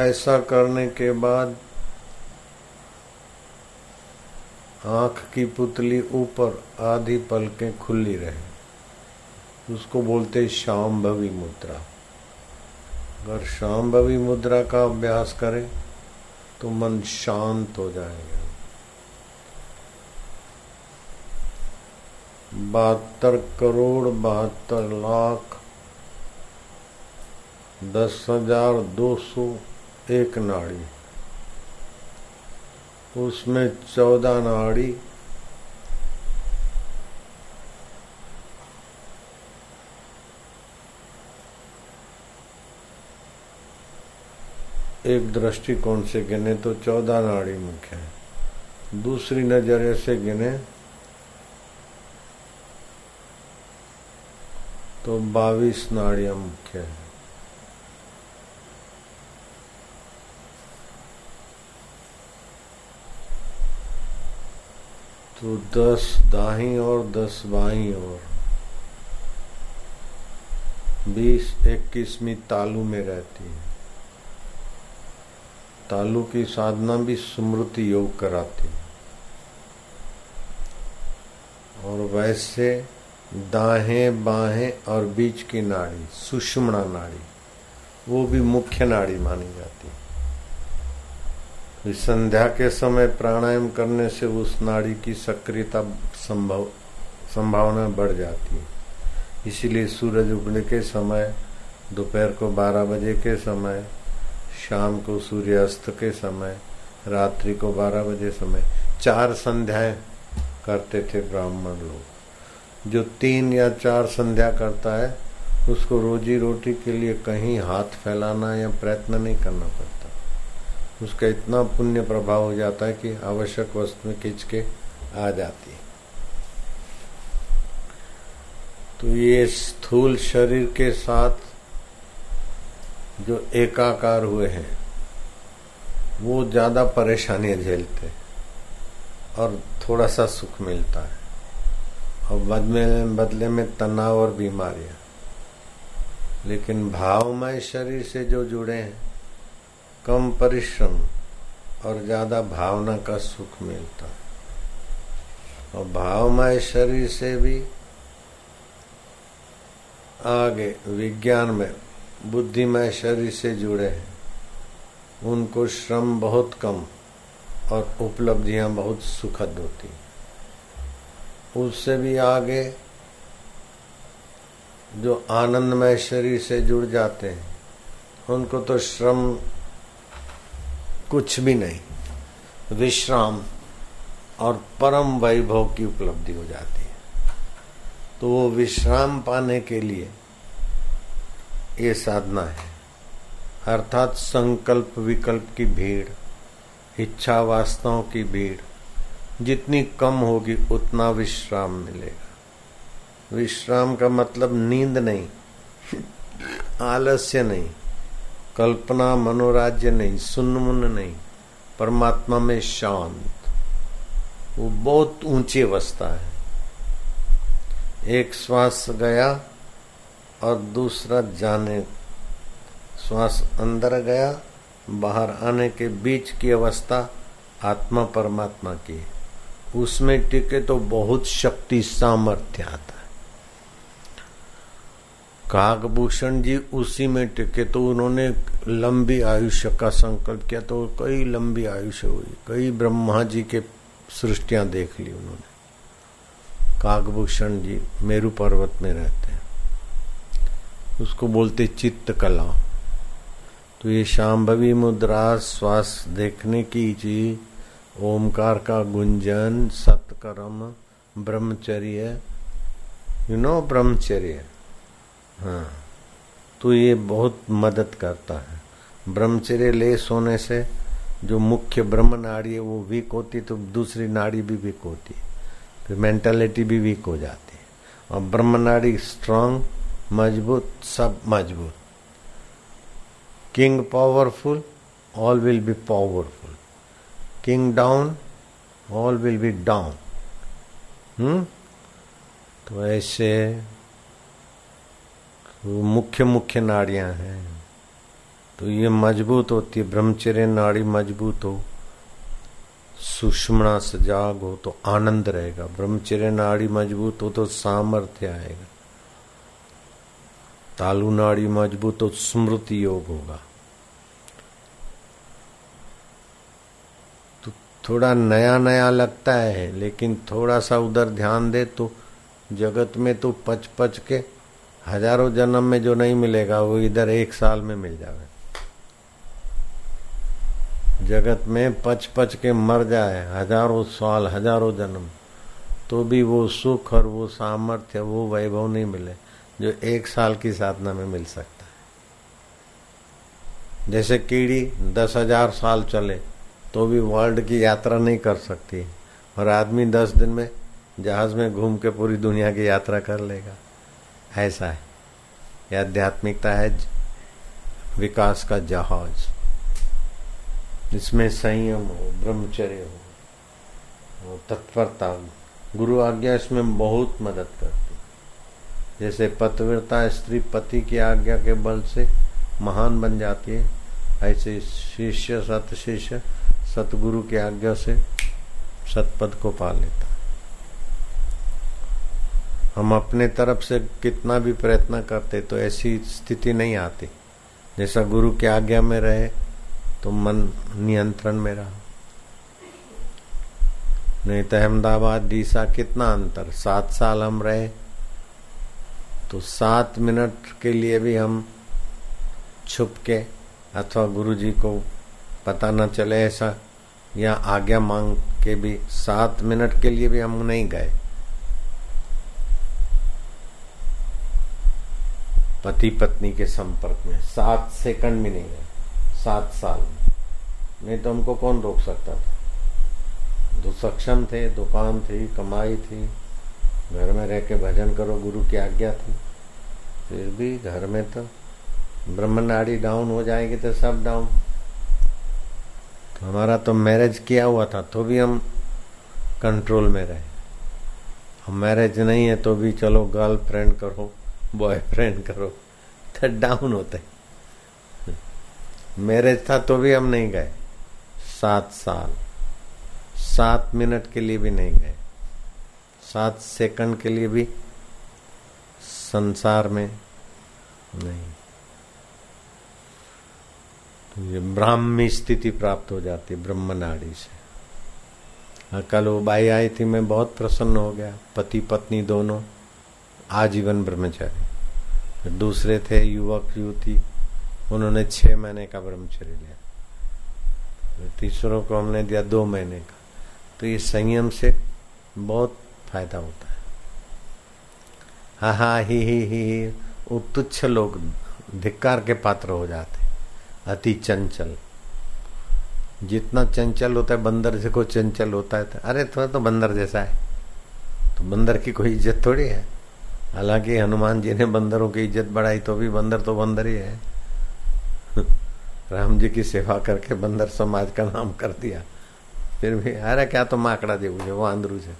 ऐसा करने के बाद आँख की पुतली ऊपर आधी पलकें खुली रहे। उसको बोलते शाम्भवी मुद्रा। अगर शाम्भवी मुद्रा का अभ्यास करें तो मन शांत हो जाएगा। बहत्तर करोड़ बहत्तर लाख, दस हज़ार दो सौ एक नाड़ी। उसमें चौदह नाड़ी। एक दृष्टिकोण से गिने तो चौदह नाड़ी मुख्य है। दूसरी नज़रिए से गिने तो बाईस नाड़ियाँ मुख्य है। तो दस दाही और दस बाई और। बीस इक्कीसवीं तालु में रहती है। तालु की साधना भी स्मृति योग कराती है। और वैसे दाहें, बाहें और बीच की नाड़ी, सुषमणा नाड़ी, वो भी मुख्य नाड़ी मानी जाती है। संध्या के समय प्राणायाम करने से उस नाड़ी की सक्रियता संभव, संभावना बढ़ जाती है। इसीलिए सूरज उगने के समय, दोपहर को 12 बजे के समय, शाम को सूर्यास्त के समय, रात्रि को 12 बजे समय, चार संध्याएँ करते थे ब्राह्मण लोग। जो तीन या चार संध्या करता है, उसको रोजी रोटी के लिए कहीं हाथ फैलाना या प्रयत्न नहीं करना पड़ता। उसका इतना पुण्य प्रभाव हो जाता है कि आवश्यक वस्तु में खींच के आ जाती है। तो ये स्थूल शरीर के साथ जो एकाकार हुए हैं, वो ज़्यादा परेशानियाँ झेलते और थोड़ा सा सुख मिलता है। और बदले बदले में तनाव और बीमारियाँ। लेकिन भावमय शरीर से जो जुड़े हैं कम परिश्रम और ज़्यादा भावना का सुख मिलता है। और भावमय शरीर से भी आगे विज्ञान में बुद्धिमय शरीर से जुड़े हैं। उनको श्रम बहुत कम और उपलब्धियाँ बहुत सुखद होती उससे भी आगे जो आनंदमय शरीर से जुड़ जाते हैं, उनको तो श्रम कुछ भी नहीं। विश्राम और परम वैभव की उपलब्धि हो जाती है। तो वो विश्राम पाने के लिए ये साधना है। अर्थात संकल्प विकल्प की भीड़, इच्छा वास्तवों की भीड़, जितनी कम होगी उतना विश्राम मिलेगा। विश्राम का मतलब नींद नहीं, आलस्य नहीं कल्पना मनोराज्य नहीं, सुनमुन नहीं, परमात्मा में शांत। वो बहुत ऊँची अवस्था है। एक श्वास गया और दूसरा जाने, श्वास अंदर गया, बाहर आने के बीच की अवस्था आत्मा परमात्मा की उसमें टिके तो बहुत शक्ति सामर्थ्य आता कागभूषण जी उसी में टिके तो उन्होंने लंबी आयुष्य का संकल्प किया तो कई लंबी आयुष्य हुई। कई ब्रह्मा जी के सृष्टियाँ देख ली उन्होंने। कागभूषण जी मेरू पर्वत में रहते हैं। उसको बोलते चित्त कला तो ये शाम्भवी मुद्रा श्वास देखने की चीज़ ओमकार का गुंजन, सतकर्म, ब्रह्मचर्य। यू नो ब्रह्मचर्य? हाँ। तो ये बहुत मदद करता है। ब्रह्मचर्य ले सोने से जो मुख्य ब्रह्म नाड़ी है वो वीक होती तो दूसरी नाड़ी भी वीक होती। फिर मेंटालिटी भी वीक हो जाती। है और ब्रह्म नाड़ी स्ट्रांग मज़बूत, सब मज़बूत। King powerful all will be powerful king down all will be down hmm? तो ऐसे वो मुख्य मुख्य नाड़ियाँ हैं। तो ये मज़बूत होती है, ब्रह्मचर्य नाड़ी मज़बूत हो, सुषमणा सजाग हो तो आनंद रहेगा। ब्रह्मचर्य नाड़ी मज़बूत हो तो सामर्थ्य आएगा। तालु नाड़ी मज़बूत हो तो स्मृति योग होगा। तो थोड़ा नया नया लगता है, लेकिन थोड़ा सा उधर ध्यान दे तो जगत में तो पच पच के हज़ारों जन्म में जो नहीं मिलेगा, वो इधर एक साल में मिल जाएगा जगत में पच पच के मर जाए, हज़ारों साल, हज़ारों जन्म तो भी वो सुख और वो सामर्थ्य, वो वैभव नहीं मिले, जो एक साल की साधना में मिल सकता है। जैसे कीड़ी दस हज़ार साल चले तो भी वर्ल्ड की यात्रा नहीं कर सकती, और आदमी दस दिन में जहाज़ में घूम के पूरी दुनिया की यात्रा कर लेगा। ऐसा है। यह आध्यात्मिकता है विकास का जहाज़। इसमें संयम हो, ब्रह्मचर्य हो तत्परता हो। गुरु आज्ञा इसमें बहुत मदद करती जैसे पतिव्रता स्त्री पति की आज्ञा के बल से महान बन जाती है, ऐसे शिष्य, सत शिष्य सतगुरु की आज्ञा से सतपद को पा लेता हम अपने तरफ़ से कितना भी प्रयत्न करते तो ऐसी स्थिति नहीं आती। जैसा गुरु की आज्ञा में रहे तो मन नियंत्रण में रहा। नहीं तो अहमदाबाद, डीसा कितना अंतर? सात साल हम रहे तो सात मिनट के लिए भी हम छुप के, अथवा गुरु जी को पता न चले ऐसा, या आज्ञा मांग के भी सात मिनट के लिए भी हम नहीं गए। पति पत्नी के संपर्क में। सात सेकंड भी नहीं गए सात साल। में नहीं तो हमको कौन रोक सकता था? जो सक्षम थे, दुकान थी, कमाई थी। घर में रह के भजन करो, गुरु की आज्ञा थी। फिर भी घर में तो ब्रह्म नाड़ी डाउन हो जाएगी तो सब डाउन तो हमारा तो मैरिज किया हुआ था तो भी हम कंट्रोल में रहे। हम मैरिज नहीं है तो भी चलो गर्लफ्रेंड करो। बॉयफ्रेंड करो। तो डाउन होते मैरिज था तो भी हम नहीं गए। सात साल। सात मिनट के लिए भी नहीं गए। सात सेकंड के लिए भी संसार में नहीं। तो ये ब्राह्मी स्थिति प्राप्त हो जाती ब्रह्म नाड़ी से। हाँ, कल वो बाई आई थी मैं बहुत प्रसन्न हो गया। पति पत्नी दोनों। आजीवन ब्रह्मचारी। दूसरे थे युवक, युवती। उन्होंने छह महीने का ब्रह्मचर्य लिया। तीसरों को हमने दिया दो महीने का। तो ये संयम से बहुत फ़ायदा होता है। हा हा, ही ही ही वो तुच्छ लोग धिक्कार के पात्र हो जाते। अति चंचल। जितना चंचल होता है, बंदर से को चंचल होता है तो अरे, थोड़ा तो बंदर जैसा है। तो बंदर की कोई इज़्ज़त थोड़ी है। हालाँकि हनुमान जी ने बंदरों की इज़्ज़त बढ़ाई तो भी बंदर तो बंदर ही है। राम जी की सेवा करके बंदर समाज का नाम कर दिया। फिर भी, अरे क्या तो माकड़ा देव છે वो आंदरू છે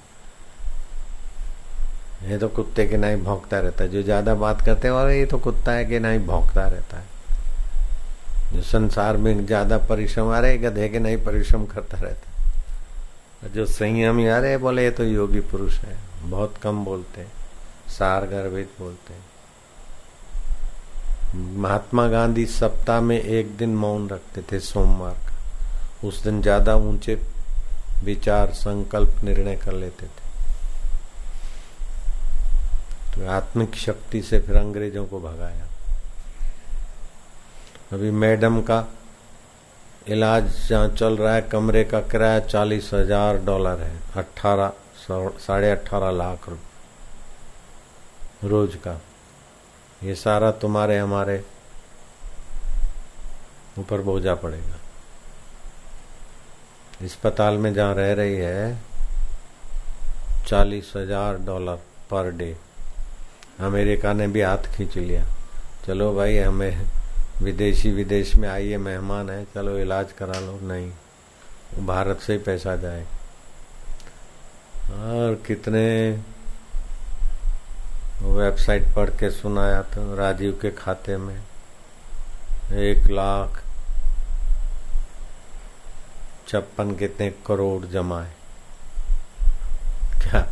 ये तो कुत्ते के ना ही भौंकता रहता है। जो ज़्यादा बात करते हैं, और ये तो कुत्ता है कि ना ही रहता है। जो संसार में ज़्यादा परिश्रम आ रहे गधे के नहीं परिश्रम करता रहता है। जो संयमी आ रहे बोले, ये तो योगी पुरुष है, बहुत कम बोलते हैं। सार गर्भित बोलते हैं। महात्मा गांधी सप्ताह में एक दिन मौन रखते थे सोमवार का। उस दिन ज़्यादा ऊँचे विचार, संकल्प, निर्णय कर लेते थे। तो आत्मिक शक्ति से फिर अंग्रेज़ों को भगाया। अभी मैडम का इलाज जहाँ चल रहा है, कमरे का किराया चालीस हज़ार डॉलर है। अट्ठारह, साढ़े अट्ठारह लाख रोज का। ये सारा तुम्हारे, हमारे ऊपर बोझा पड़ेगा। अस्पताल में जहाँ रह रही है, चालीस हज़ार डॉलर पर डे। अमेरिका ने भी हाथ खींच लिया। चलो भाई, हमें विदेशी, विदेश में आइए, मेहमान है, चलो इलाज करा लो। नहीं, भारत से ही पैसा जाए। और कितने वेबसाइट पढ़ के सुनाया तो राजीव के खाते में एक लाख छप्पन कितने करोड़ जमा है। क्या?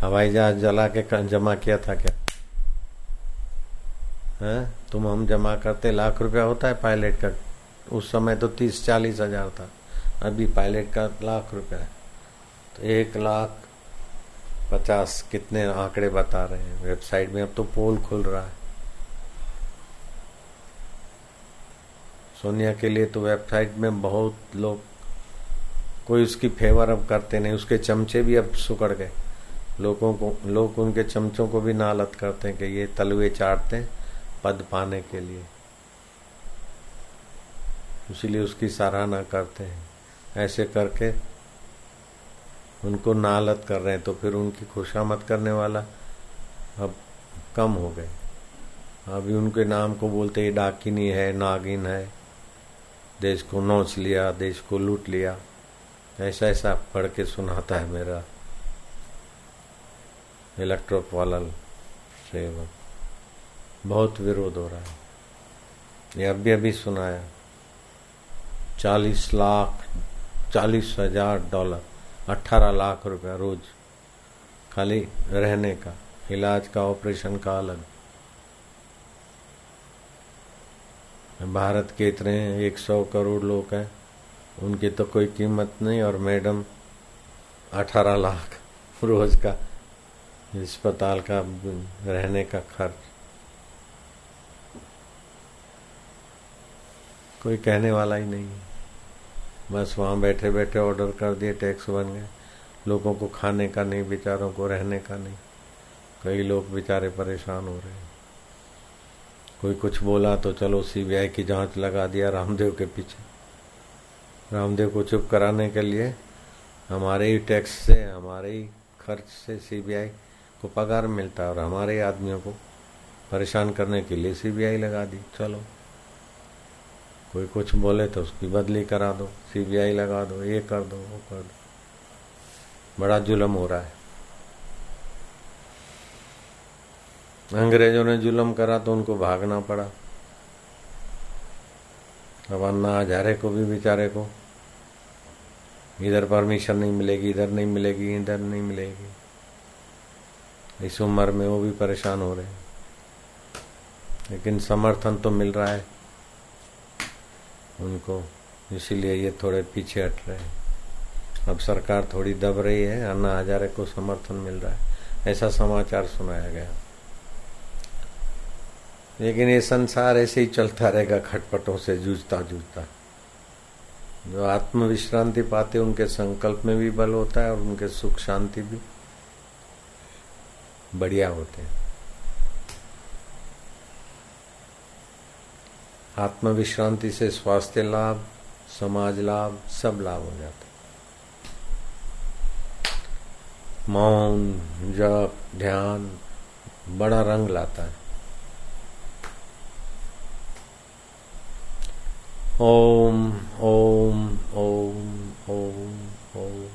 हवाई जहाज़ जला के जमा किया था क्या? है? तुम हम जमा करते, लाख रुपया होता है पायलट का। उस समय तो तीस चालीस हज़ार था, अभी पायलट का लाख रुपया है। तो एक लाख पचास कितने आंकड़े बता रहे हैं। वेबसाइट में अब तो पोल खुल रहा है। सोनिया के लिए तो वेबसाइट में बहुत लोग कोई उसकी फेवर अब करते नहीं, उसके चमचे भी अब सुकड़ गए। लोगों को, लोग उनके चमचों को भी नालत करते हैं कि ये तलवे चाटते हैं पद पाने के लिए। इसीलिए उसकी सराहना करते हैं। ऐसे करके उनको नालत कर रहे हैं तो फिर उनकी खुशामद करने वाला अब कम हो गए। अभी उनके नाम को बोलते ही, डाकिनी है, नागिन है, देश को नोच लिया, देश को लूट लिया। ऐसा ऐसा पढ़ के सुनाता है मेरा इलेक्ट्रोप वाला सेवक। बहुत विरोध हो रहा है। ये अभी अभी सुनाया। चालीस लाख, चालीस हज़ार डॉलर। अठारह लाख रुपया रोज खाली रहने का, इलाज का, ऑपरेशन का अलग। भारत के इतने एक सौ करोड़ लोग हैं, उनकी तो कोई कीमत नहीं, और मैडम अठारह लाख रोज का अस्पताल का रहने का खर्च। कोई कहने वाला ही नहीं है। बस वहाँ बैठे बैठे ऑर्डर कर दिए टैक्स बन गए। लोगों को खाने का नहीं, बेचारों को रहने का नहीं। कई लोग बेचारे परेशान हो रहे हैं। कोई कुछ बोला तो चलो सीबीआई की जाँच लगा दिया रामदेव के पीछे। रामदेव को चुप कराने के लिए हमारे ही टैक्स से, हमारे ही खर्च से सीबीआई को पगार मिलता है और हमारे आदमियों को परेशान करने के लिए सीबीआई लगा दी। चलो। कोई कुछ बोले तो उसकी बदली करा दो सीबीआई लगा दो, ये कर दो, वो कर दो। बड़ा जुलम हो रहा है। अंग्रेज़ों ने जुलम करा तो उनको भागना पड़ा। अब अन्ना हजारे को भी बेचारे को, इधर परमिशन नहीं मिलेगी, इधर नहीं मिलेगी, इधर नहीं मिलेगी। इस उम्र में वो भी परेशान हो रहे हैं। लेकिन समर्थन तो मिल रहा है। उनको। इसीलिए ये थोड़े पीछे हट रहे हैं। अब सरकार थोड़ी दब रही है, अन्ना हजारे को समर्थन मिल रहा है। ऐसा समाचार सुनाया गया। लेकिन ये संसार ऐसे ही चलता रहेगा, खटपटों से जूझता जूझता जो आत्म विश्रांति पाते उनके संकल्प में भी बल होता है और उनके सुख शांति भी बढ़िया होते हैं। आत्म विश्रांति से स्वास्थ्य लाभ, समाज लाभ, सब लाभ हो जाते मौन, जप, ध्यान, बड़ा रंग लाता है। ओम ओम ओम ओम ओम।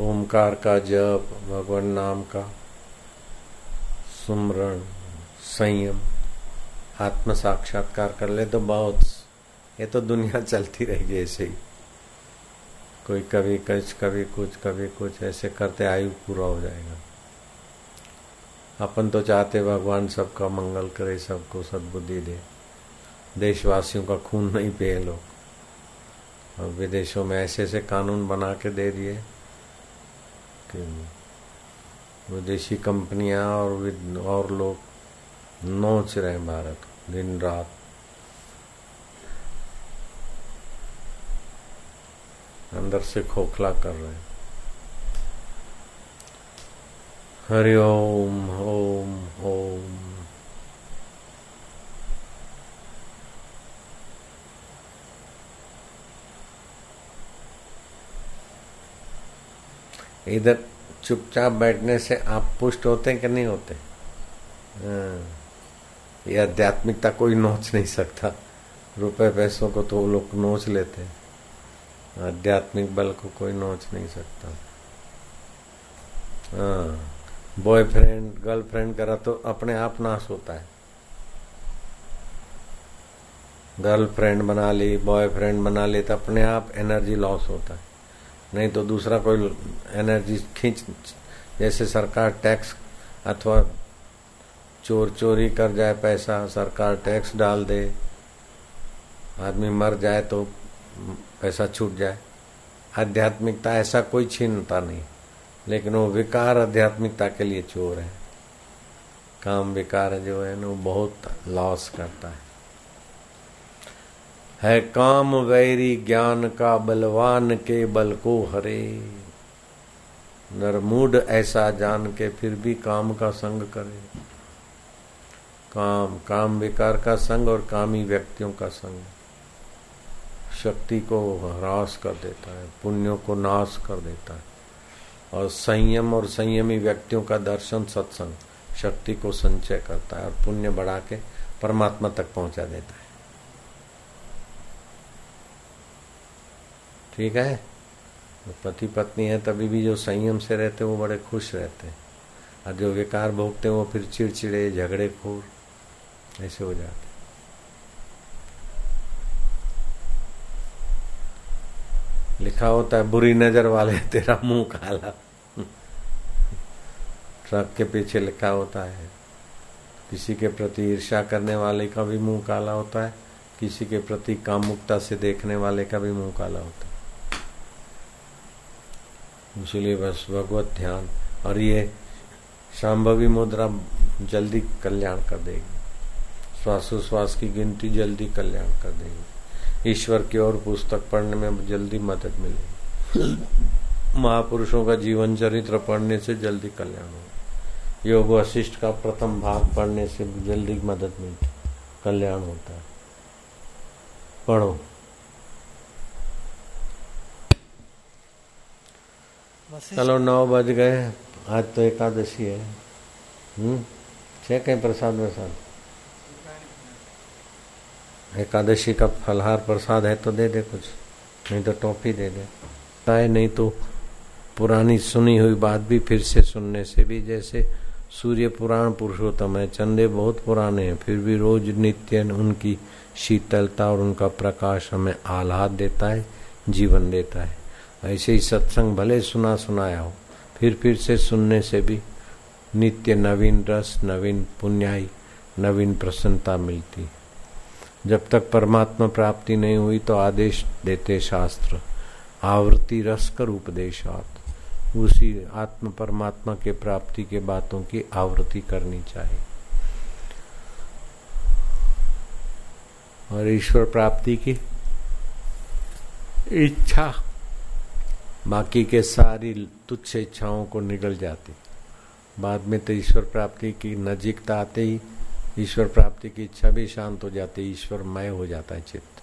ओमकार का जप, भगवान नाम का, सुमरण, संयम। आत्म साक्षात्कार कर ले तो बहुत। ये तो दुनिया चलती रहेगी ऐसे ही। कोई कभी कुछ कभी कुछ कभी कुछ, ऐसे करते आयु पूरा हो जाएगा। अपन तो चाहते भगवान सबका मंगल करे, सबको सद्बुद्धि दे। देशवासियों का खून नहीं पिए लोग। और विदेशों में ऐसे ऐसे कानून बना के दे दिए कि विदेशी कंपनियाँ और और लोग नोच रहे हैं भारत दिन रात। अंदर से खोखला कर रहे हैं। हरि ओम ओम ओम। इधर चुपचाप बैठने से आप पुष्ट होते हैं कि नहीं होते? हाँ। ये आध्यात्मिकता कोई नोच नहीं सकता। रुपए पैसों को तो लोग नोच लेते हैं। आध्यात्मिक बल को कोई नोच नहीं सकता। हाँ बॉयफ्रेंड गर्लफ्रेंड करा तो अपने आप नाश होता है। गर्लफ्रेंड बना ली बॉयफ्रेंड बना ली तो अपने आप एनर्जी लॉस होता है। नहीं तो दूसरा कोई एनर्जी खींच, जैसे सरकार टैक्स अथवा चोर चोरी कर जाए पैसा, सरकार टैक्स डाल दे, आदमी मर जाए तो पैसा छूट जाए। आध्यात्मिकता ऐसा कोई छीनता नहीं, लेकिन वो विकार आध्यात्मिकता के लिए चोर है। काम विकार जो है ना, वो बहुत लॉस करता है। है काम वैरी ज्ञान का बलवान के बल को हरे। नरमूड ऐसा जान के फिर भी काम का संग करे। काम काम विकार का संग और कामी व्यक्तियों का संग। शक्ति को ह्रास कर देता है, पुण्यों को नाश कर देता है। और संयम और संयमी व्यक्तियों का दर्शन सत्संग शक्ति को संचय करता है और पुण्य बढ़ा के परमात्मा तक पहुँचा देता है। ठीक है? पति पत्नी है, तभी भी जो संयम से रहते हैं, वो बड़े खुश रहते हैं। और जो विकार भोगते हैं, वो फिर चिड़चिड़े, झगड़े खोर ऐसे हो जाते लिखा होता है, बुरी नज़र वाले, तेरा मुँह काला। ट्रक के पीछे लिखा होता है, किसी के प्रति ईर्ष्या करने वाले का भी मुँह काला होता है, किसी के प्रति कामुकता से देखने वाले का भी मुँह काला होता है। इसलिए बस भगवत ध्यान, और ये शाम्भवी मुद्रा जल्दी कल्याण कर देगी। श्वासोश्वास की गिनती जल्दी कल्याण कर देगी। ईश्वर की ओर पुस्तक पढ़ने में जल्दी मदद मिलेगी। महापुरुषों का जीवन चरित्र पढ़ने से जल्दी कल्याण हो योग वशिष्ठ का प्रथम भाग पढ़ने से जल्दी मदद मिलती कल्याण होता है। पढ़ो। चलो नौ बज गए आज तो एकादशी है। हम्म? छह कहीं प्रसाद वसाद एकादशी का फलहार प्रसाद है तो दे दे कुछ, नहीं तो टॉफी दे दे। है नहीं तो पुरानी सुनी हुई बात भी फिर से सुनने से भी, जैसे सूर्य पुराण पुरुषोत्तम है, चंदे बहुत पुराने हैं, फिर भी रोज नित्य उनकी शीतलता और उनका प्रकाश हमें आह्लाद देता है, जीवन देता है। ऐसे ही सत्संग भले सुना सुनाया हो, फिर फिर से सुनने से भी नित्य नवीन रस, नवीन पुण्याई, नवीन प्रसन्नता मिलती है। जब तक परमात्मा प्राप्ति नहीं हुई तो आदेश देते शास्त्र आवृत्ति रस कर उपदेशात। उसी आत्म परमात्मा के प्राप्ति के बातों की आवृत्ति करनी चाहिए। और ईश्वर प्राप्ति की इच्छा। बाकी के सारी तुच्छ इच्छाओं को निगल जाती। बाद में तो ईश्वर प्राप्ति की नजीकता आते ही ईश्वर प्राप्ति की इच्छा भी शांत हो जाती है ईश्वरमय हो जाता है चित्त।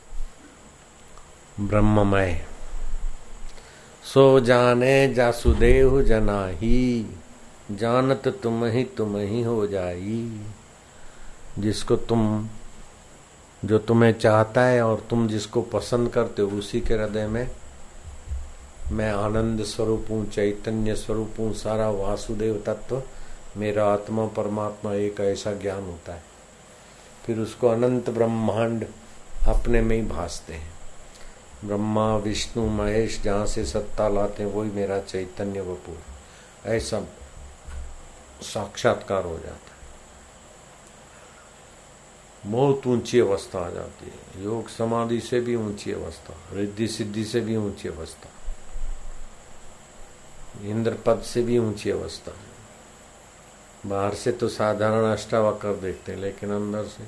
ब्रह्ममय। सो जाने जासुदेव जना ही जानत तुम ही तुम ही हो जाई। जिसको तुम, जो तुम्हें चाहता है और तुम जिसको पसंद करते हो, उसी के हृदय में मैं आनंद स्वरूप हूँ, चैतन्य स्वरूप हूँ, सारा वासुदेव तत्व मेरा आत्मा परमात्मा एक ऐसा ज्ञान होता है। फिर उसको अनंत ब्रह्मांड अपने में ही भासते हैं। ब्रह्मा, विष्णु, महेश जहाँ से सत्ता लाते हैं, वही मेरा चैतन्य वपूर ऐसा साक्षात्कार हो जाता है। बहुत ऊँची अवस्था आ जाती है। योग समाधि से भी ऊँची अवस्था, रिद्धि सिद्धि से भी ऊँची अवस्था इंद्र पद से भी ऊँची अवस्था। बाहर से तो साधारण अष्टावक्र देखते हैं, लेकिन अंदर से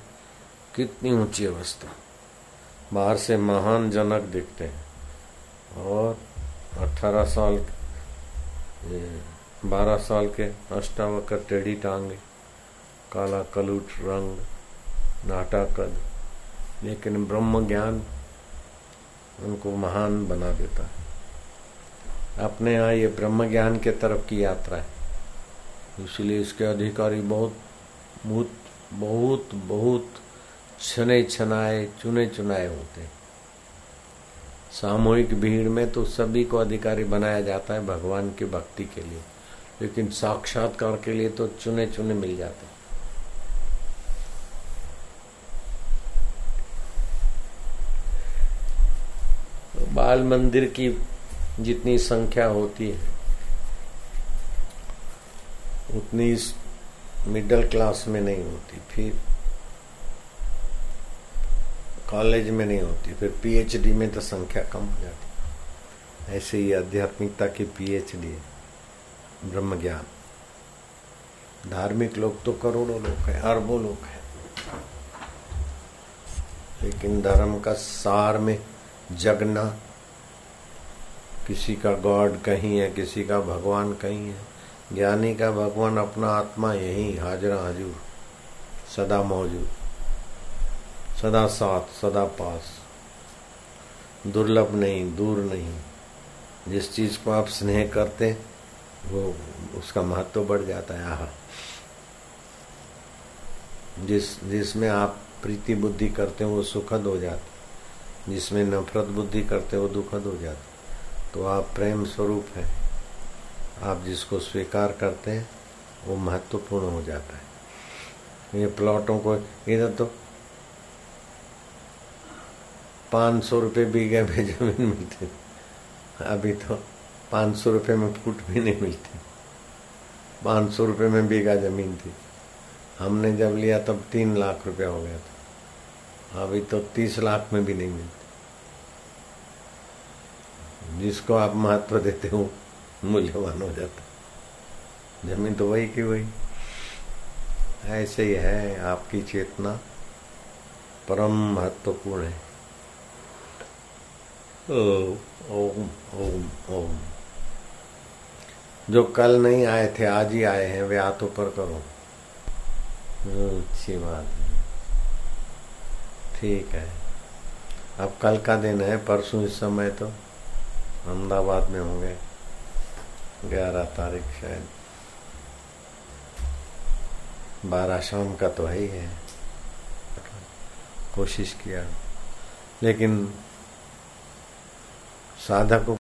कितनी ऊँची अवस्था। बाहर से महान जनक दिखते हैं। और अठारह साल बारह साल के अष्टावकर टेढ़ी टांगे, काला कलूट रंग, नाटा कद, लेकिन ब्रह्म ज्ञान उनको महान बना देता है। अपने यहाँ ये ब्रह्म ज्ञान के तरफ़ की यात्रा है। इसलिए इसके अधिकारी बहुत बहुत बहुत बहुत छने छनाए, चुने चुनाए होते सामूहिक भीड़ में तो सभी को अधिकारी बनाया जाता है भगवान की भक्ति के लिए, लेकिन साक्षात्कार के लिए तो चुने चुने मिल जाते बाल मंदिर की जितनी संख्या होती है उतनी मिडिल क्लास में नहीं होती, फिर कॉलेज में नहीं होती, फिर पीएचडी में तो संख्या कम हो जाती। ऐसे ही आध्यात्मिकता की पीएचडी है ब्रह्म ज्ञान धार्मिक लोग तो करोड़ों लोग हैं, अरबों लोग हैं। लेकिन धर्म का सार में जगना, किसी का गॉड कहीं है, किसी का भगवान कहीं है ज्ञानी का भगवान अपना आत्मा यही हाजरा हजूर, सदा मौजूद, सदा साथ, सदा पास। दुर्लभ नहीं, दूर नहीं। जिस चीज़ को आप स्नेह करते वो उसका महत्व बढ़ जाता है। आह। जिस, जिसमें आप प्रीति बुद्धि करते हो, वो सुखद हो जाती जिसमें नफरत बुद्धि करते हो, वो दुखद हो जाती तो आप प्रेम स्वरूप है। आप जिसको स्वीकार करते हैं, वो महत्वपूर्ण हो जाता है। ये प्लॉटों को, इधर तो पाँच सौ रुपये बीघे में ज़मीन मिलती अभी तो पाँच सौ रुपये में फुट भी नहीं मिलती। पाँच सौ रुपये में बीघा ज़मीन थी। हमने जब लिया तब तीन लाख रुपया हो गया था। अभी तो तीस लाख में भी नहीं मिलती। जिसको आप महत्व देते हो मूल्यवान हो जाता ज़मीन तो वही की वही। ऐसे ही है आपकी चेतना परम महत्वपूर्ण है। ओम ओम ओम जो कल नहीं आए थे, आज ही आए हैं, वे हाथों पर करो। अच्छी बात है। ठीक है। अब कल का दिन है, परसों इस समय तो अहमदाबाद में होंगे। ग्यारह तारीख शायद बारह शाम का तो है ही है। कोशिश किया। लेकिन साधक